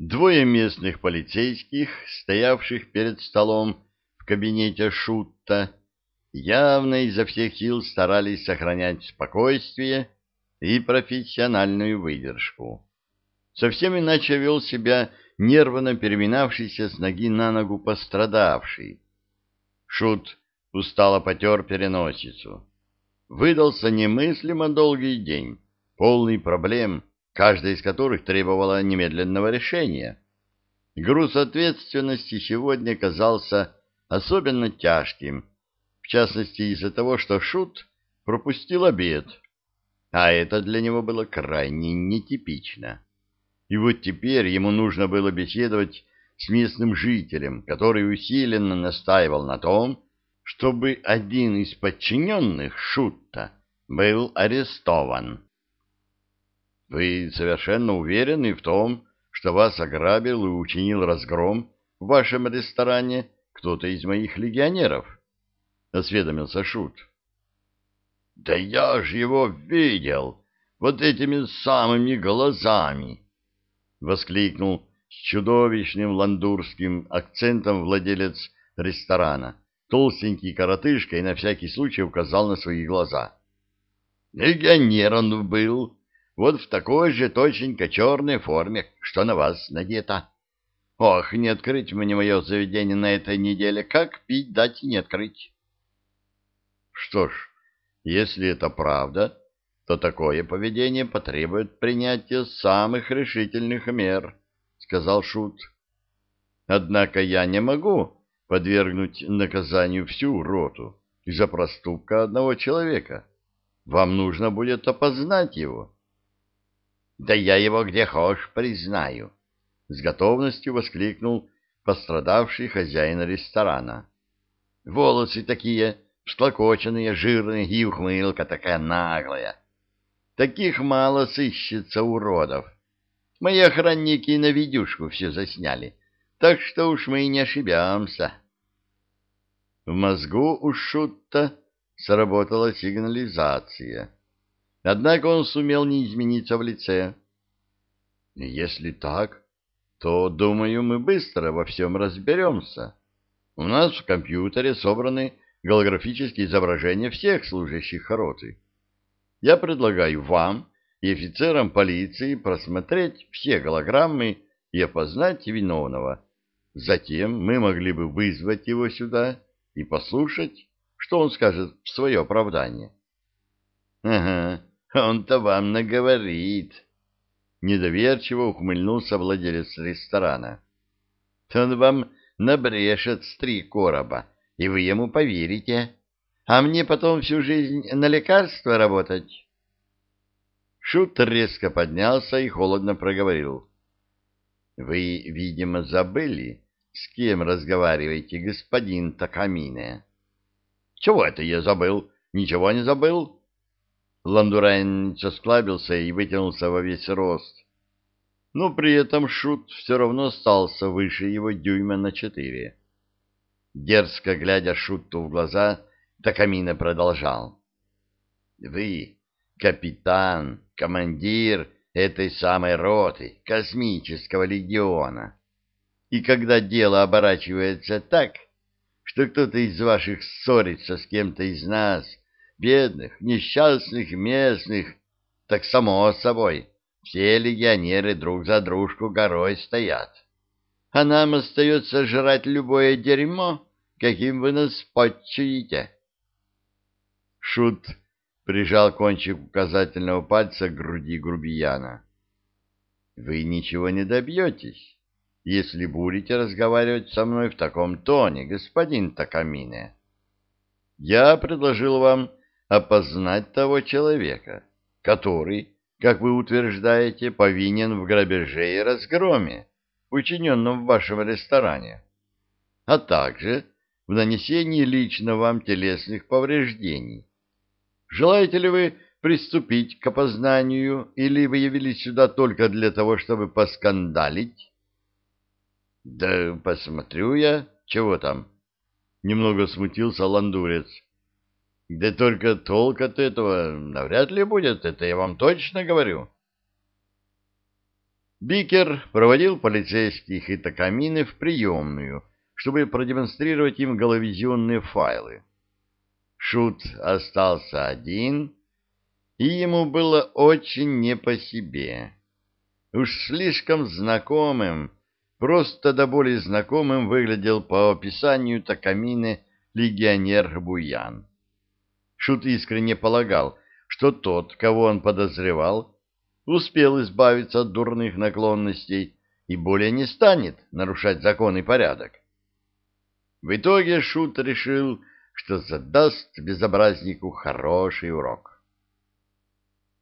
Двое местных полицейских, стоявших перед столом в кабинете Шутта, явно изо всех сил старались сохранять спокойствие и профессиональную выдержку. Совсем иначе вел себя нервно переминавшийся с ноги на ногу пострадавший. Шут устало потер переносицу. Выдался немыслимо долгий день, полный проблем, каждая из которых требовала немедленного решения. Груз ответственности сегодня казался особенно тяжким, в частности из-за того, что Шут пропустил обед, а это для него было крайне нетипично. И вот теперь ему нужно было беседовать с местным жителем, который усиленно настаивал на том, чтобы один из подчиненных Шутта был арестован. Вы совершенно уверены в том, что вас ограбил и учинил разгром в вашем ресторане кто-то из моих легионеров? — осведомился Шут. — Да я ж его видел вот этими самыми глазами! — воскликнул с чудовищным ландурским акцентом владелец ресторана. Толстенький коротышка и на всякий случай указал на свои глаза. — Легионер он был, вот в такой же точненько черной форме, что на вас надето. Ох, не открыть мне мое заведение на этой неделе, как пить дать и не открыть. Что ж, если это правда, то такое поведение потребует принятия самых решительных мер, сказал Шут. Однако я не могу подвергнуть наказанию всю роту из-за проступка одного человека. Вам нужно будет опознать его. Да я его где хошь признаю, — с готовностью воскликнул пострадавший хозяин ресторана. Волосы такие, всклокоченные, жирные, и ухмылка такая наглая. Таких мало сыщется уродов. Мои охранники на видюшку все засняли, так что уж мы и не ошибемся. В мозгу у Шутта сработала сигнализация. Однако он сумел не измениться в лице. Если так, то, думаю, мы быстро во всем разберемся. У нас в компьютере собраны голографические изображения всех служащих роты. Я предлагаю вам и офицерам полиции просмотреть все голограммы и опознать виновного. Затем мы могли бы вызвать его сюда и послушать, что он скажет в свое оправдание. — Ага, он-то вам наговорит. Недоверчиво ухмыльнулся владелец ресторана. Он вам набрешет с три короба, и вы ему поверите. А мне потом всю жизнь на лекарство работать. Шут резко поднялся и холодно проговорил. — Вы, видимо, забыли, с кем разговариваете, господин Такамине? — Чего это я забыл? Ничего не забыл? Ландуранец осклабился и вытянулся во весь рост. Но при этом Шут все равно остался выше его дюйма на четыре. Дерзко глядя Шуту в глаза, Такамина продолжал. «Вы, капитан, командир этой самой роты, космического легиона. И когда дело оборачивается так, что кто-то из ваших ссорится с кем-то из нас, бедных, несчастных местных, так само собой, все легионеры друг за дружку горой стоят. А нам остается жрать любое дерьмо, каким вы нас подчуете. Шут прижал кончик указательного пальца к груди грубияна. Вы ничего не добьетесь, если будете разговаривать со мной в таком тоне, господин Такамине. Я предложил вам опознать того человека, который, как вы утверждаете, повинен в грабеже и разгроме, учиненном в вашем ресторане, а также в нанесении лично вам телесных повреждений. Желаете ли вы приступить к опознанию, или вы явились сюда только для того, чтобы поскандалить? — Да посмотрю я, чего там. Немного смутился ландурец. Да только толк от этого навряд ли будет, это я вам точно говорю. Бикер проводил полицейских и Токамины в приемную, чтобы продемонстрировать им головизионные файлы. Шут остался один, и ему было очень не по себе. Уж слишком знакомым, просто до боли знакомым выглядел по описанию Токамины легионер Буян. Шут искренне полагал, что тот, кого он подозревал, успел избавиться от дурных наклонностей и более не станет нарушать закон и порядок. В итоге Шут решил, что задаст безобразнику хороший урок.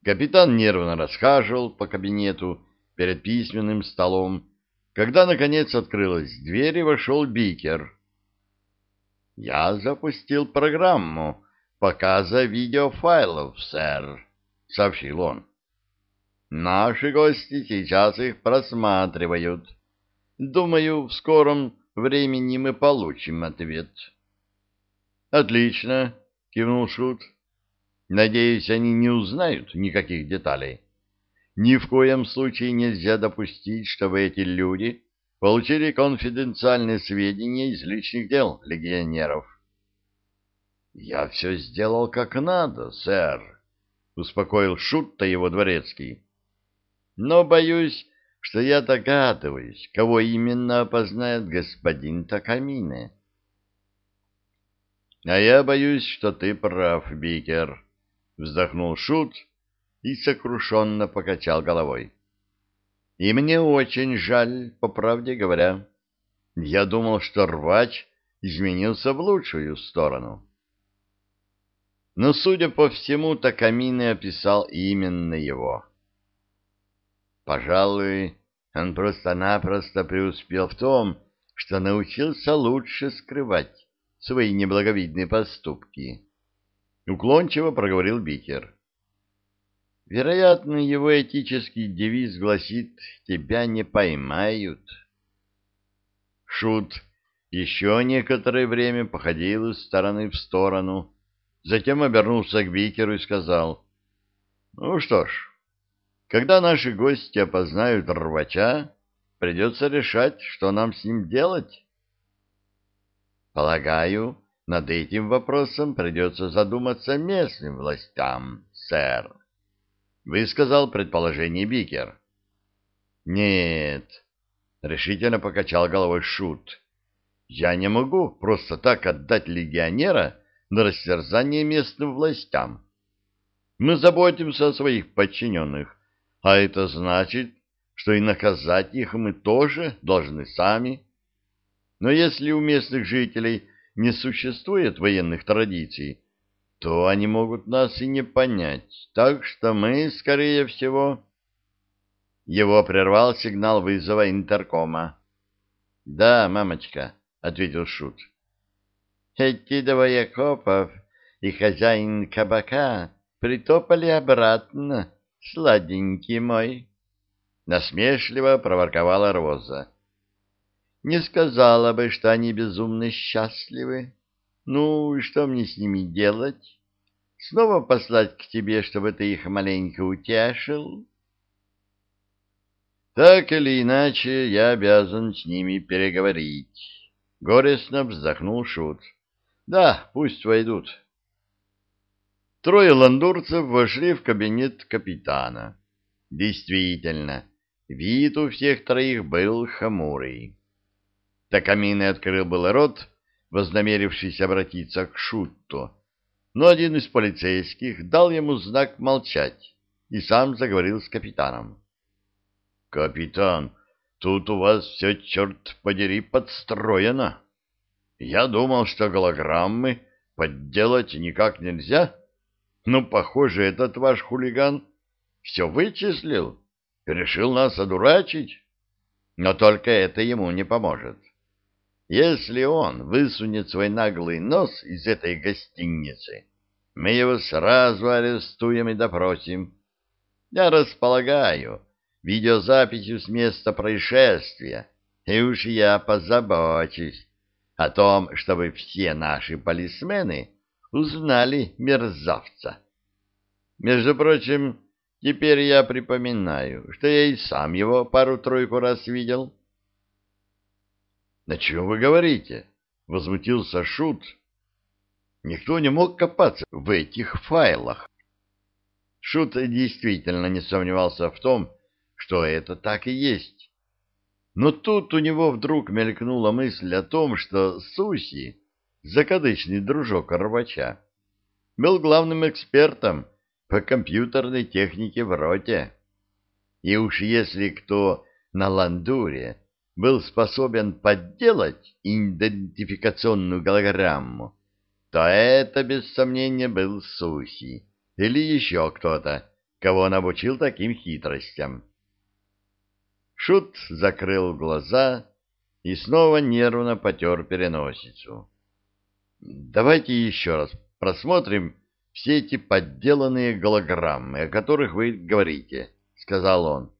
Капитан нервно расхаживал по кабинету перед письменным столом, когда, наконец, открылась дверь и вошел Бикер. «Я запустил программу показа видеофайлов, сэр», — сообщил он. Наши гости сейчас их просматривают. Думаю, в скором времени мы получим ответ. Отлично, кивнул Шут. Надеюсь, они не узнают никаких деталей. Ни в коем случае нельзя допустить, чтобы эти люди получили конфиденциальные сведения из личных дел легионеров. Я все сделал как надо, сэр, успокоил Шут-то его дворецкий но боюсь, что я догадываюсь, кого именно опознает господин Такамине. — А я боюсь, что ты прав, Бикер, — вздохнул Шут и сокрушенно покачал головой. — И мне очень жаль, по правде говоря. Я думал, что рвач изменился в лучшую сторону. Но, судя по всему, Такамине описал именно его. — Пожалуй, он просто-напросто преуспел в том, что научился лучше скрывать свои неблаговидные поступки. Уклончиво проговорил Бикер. Вероятно, его этический девиз гласит «тебя не поймают». Шут еще некоторое время походил из стороны в сторону, затем обернулся к Бикеру и сказал, «Ну что ж, когда наши гости опознают рвача, придется решать, что нам с ним делать. Полагаю, над этим вопросом придется задуматься местным властям, сэр. Высказал предположение Бикер. Нет, решительно покачал головой Шут. Я не могу просто так отдать легионера на растерзание местным властям. Мы заботимся о своих подчиненных, а это значит, что и наказать их мы тоже должны сами. Но если у местных жителей не существует военных традиций, то они могут нас и не понять, так что мы, скорее всего... Его прервал сигнал вызова интеркома. — Да, мамочка, — ответил Шут. — Эти двое копов и хозяин кабака притопали обратно сладенький мой, — насмешливо проворковала Роза. — Не сказала бы, что они безумно счастливы. Ну, и что мне с ними делать? Снова послать к тебе, чтобы ты их маленько утешил? Так или иначе, я обязан с ними переговорить. Горестно вздохнул Шут. Да, пусть войдут. Трое ландурцев вошли в кабинет капитана. Действительно, вид у всех троих был хмурый. Такамины открыл был рот, вознамерившись обратиться к Шутту, но один из полицейских дал ему знак молчать и сам заговорил с капитаном. — Капитан, тут у вас все, черт подери, подстроено. Я думал, что голограммы подделать никак нельзя. — ну, похоже, этот ваш хулиган все вычислил, решил нас одурачить. Но только это ему не поможет. Если он высунет свой наглый нос из этой гостиницы, мы его сразу арестуем и допросим. Я располагаю видеозаписью с места происшествия, и уж я позабочусь о том, чтобы все наши полисмены узнали мерзавца. Между прочим, Теперь я припоминаю, что я и сам его пару-тройку раз видел. — На чем вы говорите? — возмутился Шут. Никто не мог копаться в этих файлах. Шут действительно не сомневался в том, что это так и есть. Но тут у него вдруг мелькнула мысль о том, что Суси, закадычный дружок Рвача, был главным экспертом по компьютерной технике в роте. И уж если кто на Ландуре был способен подделать идентификационную голограмму, то это, без сомнения, был Суси или еще кто-то, кого он обучил таким хитростям. Шут закрыл глаза и снова нервно потер переносицу. «Давайте еще раз просмотрим все эти подделанные голограммы, о которых вы говорите», — сказал он.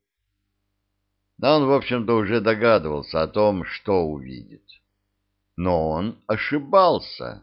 Но он, в общем-то, уже догадывался о том, что увидит. Но он ошибался.